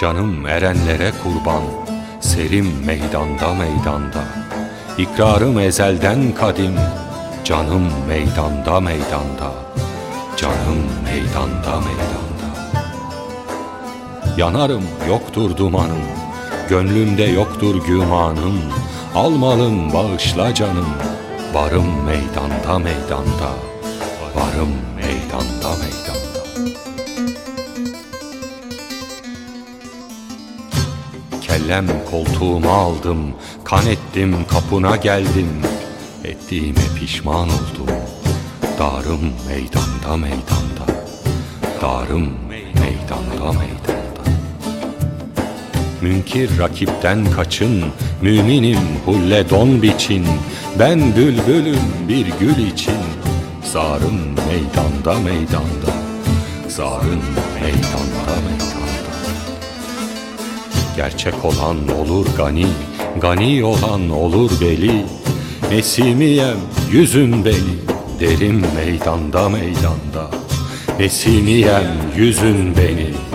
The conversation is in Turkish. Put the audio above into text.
Canım erenlere kurban Serim meydanda meydanda. İkrarım ezelden kadim Canım meydanda meydanda Canım meydanda meydanda. Yanarım yoktur dumanım Gönlümde yoktur gümanım Almalım bağışla canım Varım meydanda meydanda Varım meydanda meydanda Kellem koltuğuma aldım Kan ettim kapına geldim. Ettiğime pişman oldum. Darım meydanda meydanda. Darım meydanda meydanda. Münkir rakipten kaçın Müminim hulle don biçin. Ben bülbülüm bir gül için. Zarım meydanda meydanda. Zarım meydanda meydanda Gerçek olan olur gani Gani olan olur beli. Nesimiyem yüzün beli Derim meydanda meydanda. Nesimiyem yüzün beni